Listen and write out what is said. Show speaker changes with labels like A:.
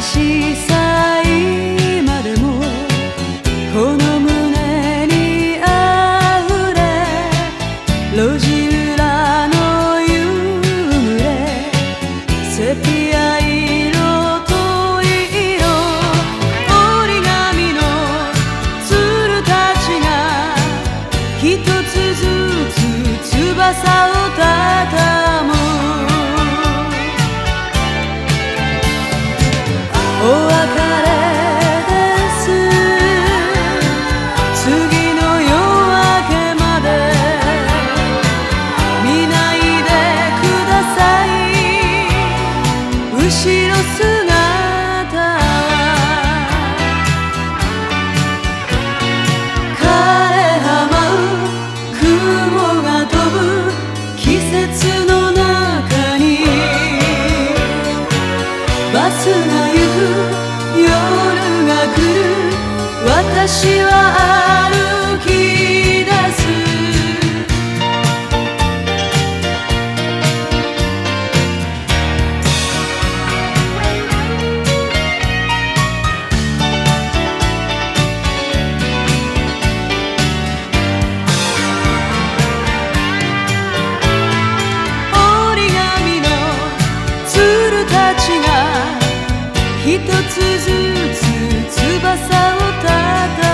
A: しさ今でもこの胸にあふれ路地裏の夕暮れセピア色と色折り紙の鶴たちが一つずつ翼を後ろ姿は枯れ葉舞う雲が飛ぶ季節の中にバスが行く夜が来る私は一つずつ翼をたた